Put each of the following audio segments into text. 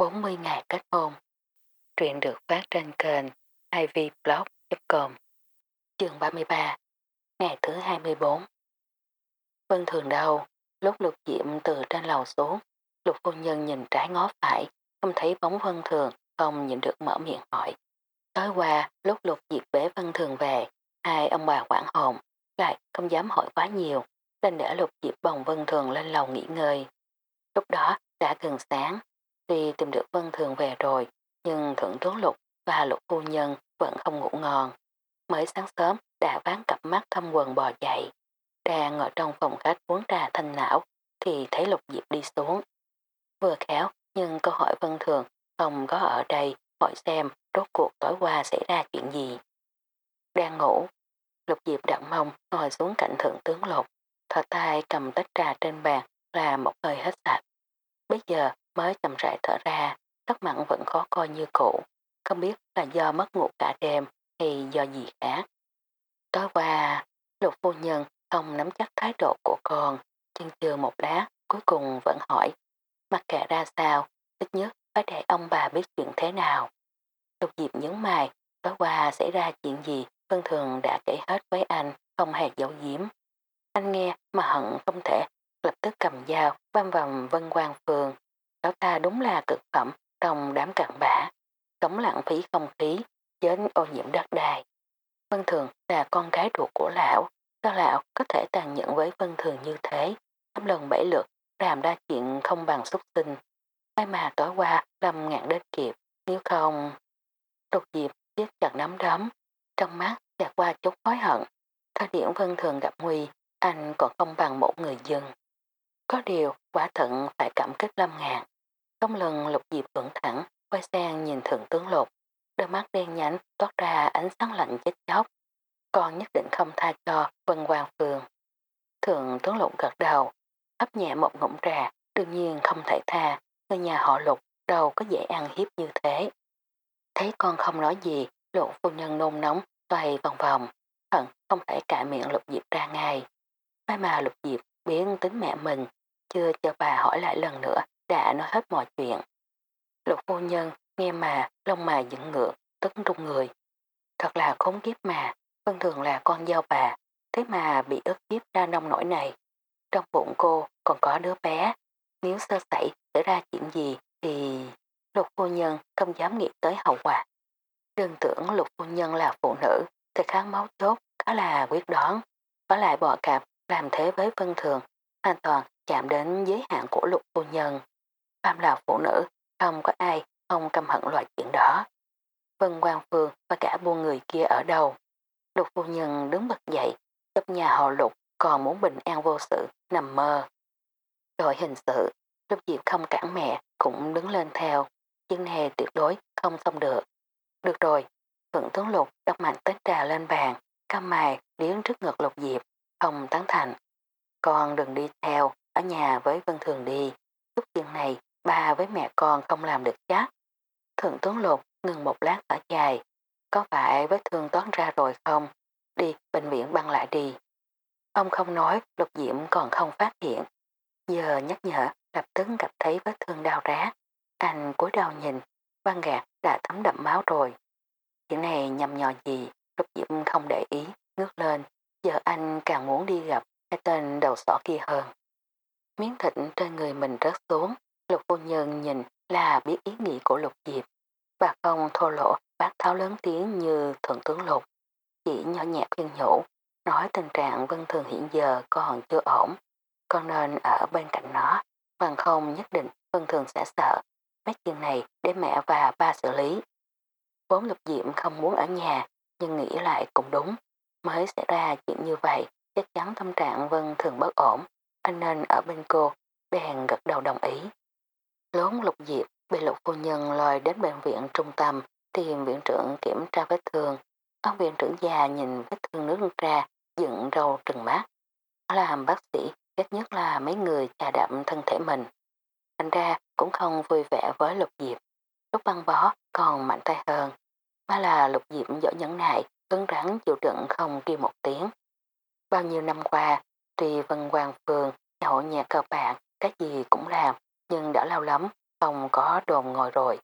40 ngày kết hôn. Truyện được phát trên kênh ivblog.com Chương 33 Ngày thứ 24 Vân thường đầu, lúc lục diệm từ trên lầu xuống, lục phu nhân nhìn trái ngó phải, không thấy bóng vân thường, không nhìn được mở miệng hỏi. Tối qua, lúc lục diệp bế vân thường về, hai ông bà quảng hồn, lại không dám hỏi quá nhiều, nên để lục diệp bồng vân thường lên lầu nghỉ ngơi. Lúc đó đã gần sáng, tuy tìm được vân thường về rồi, nhưng thượng tướng lục và lục phu nhân vẫn không ngủ ngon. Mới sáng sớm đã ván cặp mắt thâm quần bò dậy. Đang ngồi trong phòng khách uống trà thanh não thì thấy lục diệp đi xuống. Vừa khéo nhưng câu hỏi vân thường không có ở đây hỏi xem rốt cuộc tối qua xảy ra chuyện gì. Đang ngủ, lục diệp đặt mông ngồi xuống cạnh thượng tướng lục, thở tay cầm tách trà trên bàn là một hơi hết sạch. Bây giờ mới chậm rãi thở ra, sắc mặn vẫn khó coi như cũ, không biết là do mất ngủ cả đêm hay do gì khác. Tối qua, lục phu nhân không nắm chắc thái độ của con, chân chừa một lát, cuối cùng vẫn hỏi, mặc kệ ra sao, ít nhất phải để ông bà biết chuyện thế nào. Lục Diệp nhấn mày, tối qua xảy ra chuyện gì, Vân Thường đã kể hết với anh, không hề giấu giếm. Anh nghe mà hận không thể, lập tức cầm dao, băm vòng Vân Quang phường. Lão ta đúng là cực phẩm trong đám cặn bã, cống lãng phí không khí, chết ô nhiễm đất đai. Vân Thường là con gái ruột của lão, sao lão có thể tàn nhẫn với Vân Thường như thế, năm lần bảy lượt làm ra chuyện không bằng xúc sinh. May mà tối qua Lâm ngạn đến kịp, nếu không... Đột diệp giết chặt nắm đấm, trong mắt xẹt qua chút hối hận. Thời điểm Vân Thường gặp nguy, anh còn không bằng một người dân. Có điều, quả thận phải cảm kích Lâm ngạn. Trong lần lục diệp vẫn thẳng, quay sang nhìn thượng tướng lục. Đôi mắt đen nhánh toát ra ánh sáng lạnh chết chóc. Con nhất định không tha cho Vân Hoàng Phường. Thượng tướng lục gật đầu, ấp nhẹ một ngụm trà, đương nhiên không thể tha, người nhà họ lục đâu có dễ ăn hiếp như thế. Thấy con không nói gì, lộ phu nhân nôn nóng, xoay vòng vòng, hận không thể cả miệng lục diệp ra ngay. May mà lục diệp biến tính mẹ mình, chưa cho bà hỏi lại lần nữa, hết mọi chuyện. Lục vô nhân nghe mà, lông mà dựng ngược, tức rung người. Thật là khốn kiếp mà, vân thường là con dâu bà, thế mà bị ức kiếp ra nông nổi này. Trong bụng cô còn có đứa bé, nếu sơ sẩy xảy ra chuyện gì thì lục vô nhân không dám nghĩ tới hậu quả. Đừng tưởng lục vô nhân là phụ nữ thì kháng máu chốt khá là quyết đoán. Có lại bỏ cạp làm thế với vân thường hoàn toàn chạm đến giới hạn của lục vô nhân. Phạm là phụ nữ không có ai không căm hận loại chuyện đó. Vân Quang Phương và cả buôn người kia ở đâu. Lục phu nhân đứng bật dậy, chấp nhà họ lục còn muốn bình an vô sự, nằm mơ. Đội hình sự, lúc Diệp không cản mẹ cũng đứng lên theo, nhưng này tuyệt đối không xong được. Được rồi, Thượng tướng Lục đọc mạnh tết trà lên bàn, cam mài liếng trước ngực Lục Diệp, không tán thành. Con đừng đi theo, ở nhà với Vân Thường đi. Lúc chuyện này, ba với mẹ con không làm được chắc. Thượng tướng Lục ngừng một lát ở dài. Có phải vết thương toán ra rồi không? Đi, bệnh viện băng lại đi. Ông không nói, Lục Diệm còn không phát hiện. Giờ nhắc nhở, lập tức gặp thấy vết thương đau rá Anh cúi đầu nhìn, băng gạt đã thấm đậm máu rồi. Chuyện này nhầm nhò gì, Lục Diệm không để ý, ngước lên. Giờ anh càng muốn đi gặp hai tên đầu sỏ kia hơn. Miếng thịt trên người mình rớt xuống, Lục vô nhân nhìn là biết ý nghĩ của Lục Diệp. Bà không thô lộ bác tháo lớn tiếng như thượng tướng Lục. Chỉ nhỏ nhẹ khuyên nhủ, nói tình trạng vân thường hiện giờ còn chưa ổn, con nên ở bên cạnh nó, bằng không nhất định vân thường sẽ sợ. Mấy chuyện này để mẹ và ba xử lý. Vốn Lục Diệm không muốn ở nhà, nhưng nghĩ lại cũng đúng. Mới xảy ra chuyện như vậy, chắc chắn tâm trạng Vân thường bất ổn, anh nên ở bên cô, bèn gật đầu đồng ý lớn lục diệp bị lục phu nhân lòi đến bệnh viện trung tâm tìm viện trưởng kiểm tra vết thương. Ông viện trưởng già nhìn vết thương nước ra, dựng râu trừng mắt. Làm bác sĩ, ghét nhất là mấy người trà đậm thân thể mình. Thành ra cũng không vui vẻ với lục diệp. Lúc băng bó còn mạnh tay hơn. Mà là lục diệp giỏi nhẫn nại, cứng rắn chịu đựng không kêu một tiếng. Bao nhiêu năm qua, tùy Vân Hoàng Phường, hội nhà cờ bạc, cái gì cũng làm, nhưng đã lâu lắm, không có đồn ngồi rồi.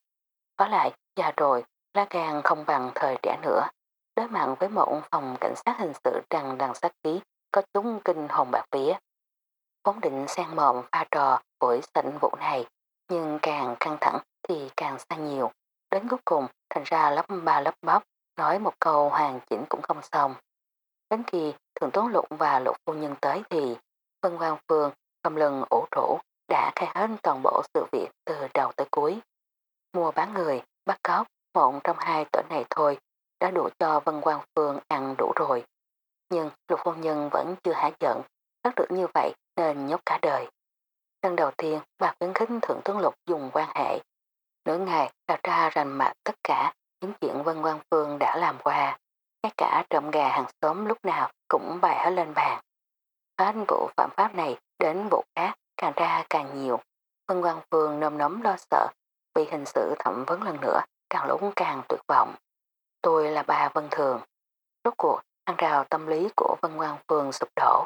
Có lại, già rồi, lá gan không bằng thời trẻ nữa. Đối mặt với một phòng cảnh sát hình sự đằng đằng sát khí có chúng kinh hồn bạc vía. Vốn định sang mộm pha trò buổi sảnh vụ này, nhưng càng căng thẳng thì càng xa nhiều. Đến cuối cùng thành ra lấp ba lấp bóp, nói một câu hoàn chỉnh cũng không xong. Đến khi Thượng Tốn Lụng và Lục Phu Nhân tới thì Vân văn Phương không lưng ủ rũ đã khai hết toàn bộ sự việc từ đầu tới cuối. Mua bán người, bắt cóc, một trong hai tuổi này thôi đã đủ cho Vân Quang Phương ăn đủ rồi. Nhưng Lục phong Nhân vẫn chưa hả giận, rất được như vậy nên nhốt cả đời. Lần đầu tiên bà khuyến khích Thượng Tướng Lục dùng quan hệ. Nửa ngày đào ra rành mạch tất cả những chuyện Vân Quang Phương đã làm qua. Ngay cả trộm gà hàng xóm lúc nào cũng bày hết lên bàn. Hết vụ phạm pháp này đến vụ khác càng ra càng nhiều. Vân Quang Phương nôm nóng lo sợ bị hình sự thẩm vấn lần nữa càng lúc càng tuyệt vọng. Tôi là bà Vân Thường. Rốt cuộc, ăn rào tâm lý của Vân Quang Phương sụp đổ.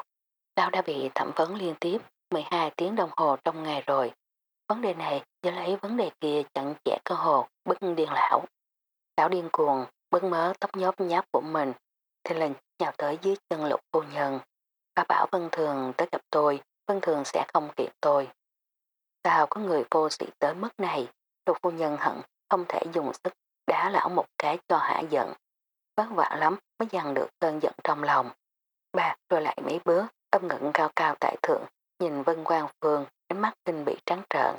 Lão đã bị thẩm vấn liên tiếp 12 tiếng đồng hồ trong ngày rồi. Vấn đề này do lấy vấn đề kia chặn chẽ cơ hồ, bức điên lão. Lão điên cuồng, bức mớ tóc nhóp nháp của mình, thì lần nhào tới dưới chân lục cô nhân. Bà bảo Vân Thường tới gặp tôi, Vân Thường sẽ không kiện tôi. Sao có người vô sĩ tới mức này? Lục phu nhân hận, không thể dùng sức, đá lão một cái cho hạ giận. Vất vả lắm mới dằn được cơn giận trong lòng. Bà rồi lại mấy bước, âm ngẩn cao cao tại thượng, nhìn Vân Quang Phương, ánh mắt kinh bị trắng trợn.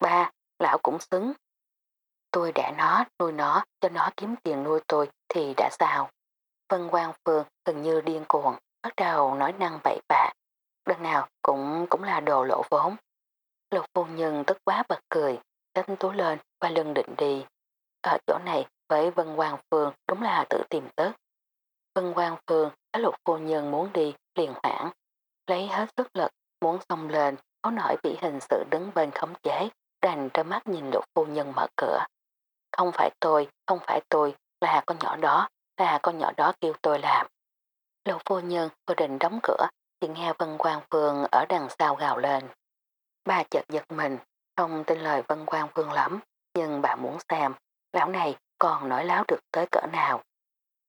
Ba, lão cũng xứng. Tôi đã nó, nuôi nó, cho nó kiếm tiền nuôi tôi thì đã sao? Vân Quang Phương gần như điên cuồng, bắt đầu nói năng bậy bạ đằng nào cũng cũng là đồ lộ vốn. Lục phu nhân tức quá bật cười, đánh tú lên và lưng định đi. Ở chỗ này với Vân Hoàng Phương đúng là tự tìm tức. Vân Hoàng Phương thấy lục phu nhân muốn đi liền hoảng, lấy hết sức lực muốn xông lên, có nổi bị hình sự đứng bên khống chế, đành ra mắt nhìn lục phu nhân mở cửa. Không phải tôi, không phải tôi, là con nhỏ đó, là con nhỏ đó kêu tôi làm. Lục phu nhân vừa định đóng cửa, Chị nghe Vân Quang Phương ở đằng sau gào lên. Bà chợt giật mình, không tin lời Vân Quang Phương lắm, nhưng bà muốn xem, lão này còn nói láo được tới cỡ nào.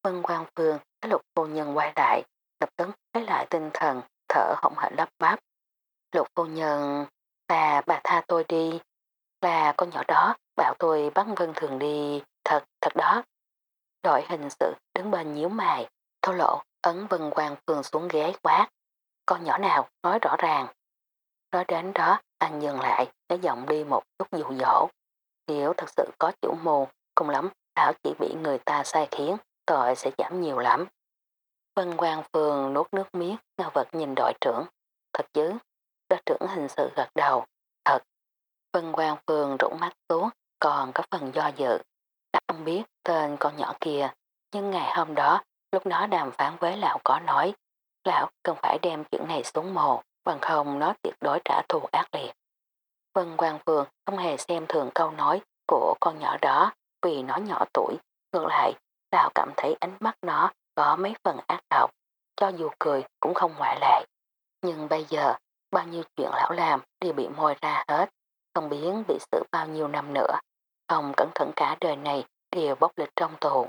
Vân Quang Phương thấy lục phu nhân quay lại, lập tức lấy lại tinh thần, thở hổng hển lắp bắp. Lục phu nhân, bà, bà tha tôi đi. Là con nhỏ đó, bảo tôi bắt Vân Thường đi, thật, thật đó. Đội hình sự đứng bên nhíu mày, thô lộ, ấn Vân Quang Phương xuống ghế quát. Con nhỏ nào, nói rõ ràng. Nói đến đó, anh dừng lại, lấy giọng đi một chút dụ dỗ. Nếu thật sự có chủ mù, cùng lắm, Thảo chỉ bị người ta sai khiến, tội sẽ giảm nhiều lắm. Vân Quang Phương nuốt nước miếng, ngao vật nhìn đội trưởng. Thật chứ, đội trưởng hình sự gật đầu. Thật. Vân Quang Phương rụng mắt xuống, còn có phần do dự. Đã không biết tên con nhỏ kia, nhưng ngày hôm đó, lúc đó đàm phán với lão có nói, lão cần phải đem chuyện này xuống mồ, bằng không nó tuyệt đối trả thù ác liệt. Vân Quang Phương không hề xem thường câu nói của con nhỏ đó vì nó nhỏ tuổi. Ngược lại, lão cảm thấy ánh mắt nó có mấy phần ác độc, cho dù cười cũng không ngoại lệ. Nhưng bây giờ, bao nhiêu chuyện lão làm đều bị môi ra hết, không biết bị xử bao nhiêu năm nữa. Không cẩn thận cả đời này đều bốc lịch trong tù.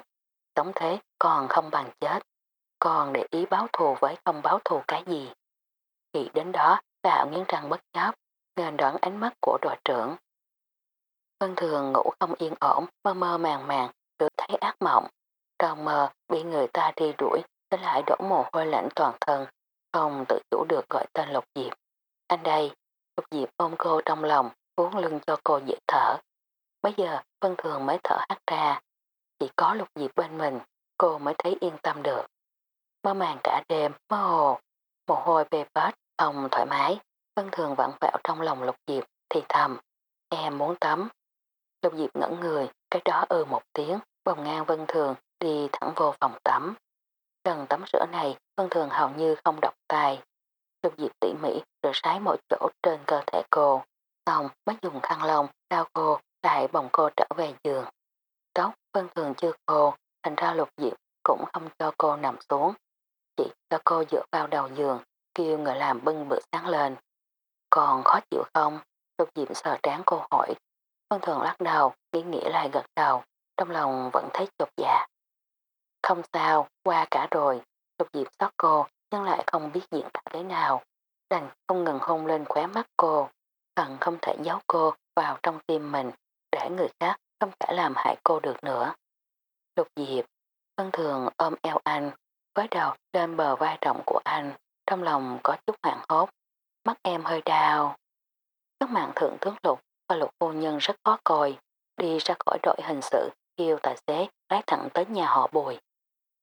Sống thế còn không bằng chết, còn để ý báo thù với không báo thù cái gì. Khi đến đó, lão nghiến răng bất chấp, nên đoán ánh mắt của đội trưởng. Vân thường ngủ không yên ổn, mơ mơ màng màng, được thấy ác mộng. Trong mơ bị người ta đi đuổi, sẽ lại đổ mồ hôi lạnh toàn thân, không tự chủ được gọi tên Lục Diệp. Anh đây, Lục Diệp ôm cô trong lòng, uống lưng cho cô dễ thở. Bây giờ Vân Thường mới thở hắt ra, chỉ có Lục Diệp bên mình, cô mới thấy yên tâm được. Mơ màng cả đêm, mơ hồ, mồ hôi bê bết, ông thoải mái. Vân Thường vặn vẹo trong lòng Lục Diệp, thì thầm, em muốn tắm. Lục Diệp ngẩn người, cái đó ư một tiếng, bồng ngang Vân Thường đi thẳng vô phòng tắm. Lần tắm rửa này, Vân Thường hầu như không đọc tay. Lục Diệp tỉ mỉ rửa sái mọi chỗ trên cơ thể cô. Xong mới dùng khăn lông, đau cô, lại bồng cô trở về giường. Tóc Vân Thường chưa khô, thành ra Lục Diệp cũng không cho cô nằm xuống. Chỉ cho cô dựa vào đầu giường, kêu người làm bưng bữa sáng lên. Còn khó chịu không? Lục Diệp sờ trán cô hỏi. Phương Thường lắc đầu, nghĩ nghĩ lại gật đầu, trong lòng vẫn thấy chột dạ. Không sao, qua cả rồi, lục diệp xót cô, nhưng lại không biết diễn tả thế nào. Đành không ngừng hôn lên khóe mắt cô, Phần không thể giấu cô vào trong tim mình, để người khác không thể làm hại cô được nữa. Lục diệp, Phương Thường ôm eo anh, với đầu lên bờ vai rộng của anh, trong lòng có chút hoảng hốt, mắt em hơi đau. Các mạng thượng tướng lục và lục phu nhân rất khó coi, đi ra khỏi đội hình sự, kêu tài xế lái thẳng tới nhà họ bùi.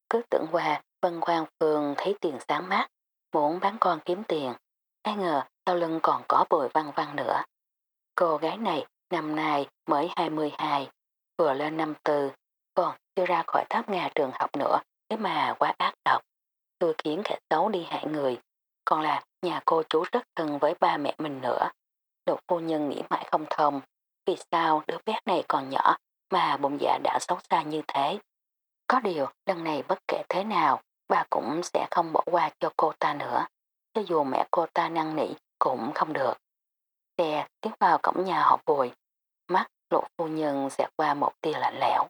Cứ tưởng qua, Vân Quang Phương thấy tiền sáng mát, muốn bán con kiếm tiền, ai ngờ sau lưng còn có bùi văn văn nữa. Cô gái này năm nay mới 22, vừa lên năm tư, còn chưa ra khỏi tháp Nga trường học nữa, thế mà quá ác độc. Tôi khiến kẻ xấu đi hại người, còn là nhà cô chú rất thân với ba mẹ mình nữa. Đột phu nhân nghĩ mãi không thông, vì sao đứa bé này còn nhỏ mà bụng dạ đã xấu xa như thế. Có điều lần này bất kể thế nào, bà cũng sẽ không bỏ qua cho cô ta nữa. Cho dù mẹ cô ta năn nỉ cũng không được. Xe tiến vào cổng nhà họ bùi, mắt lộ phu nhân sẽ qua một tia lạnh lẽo.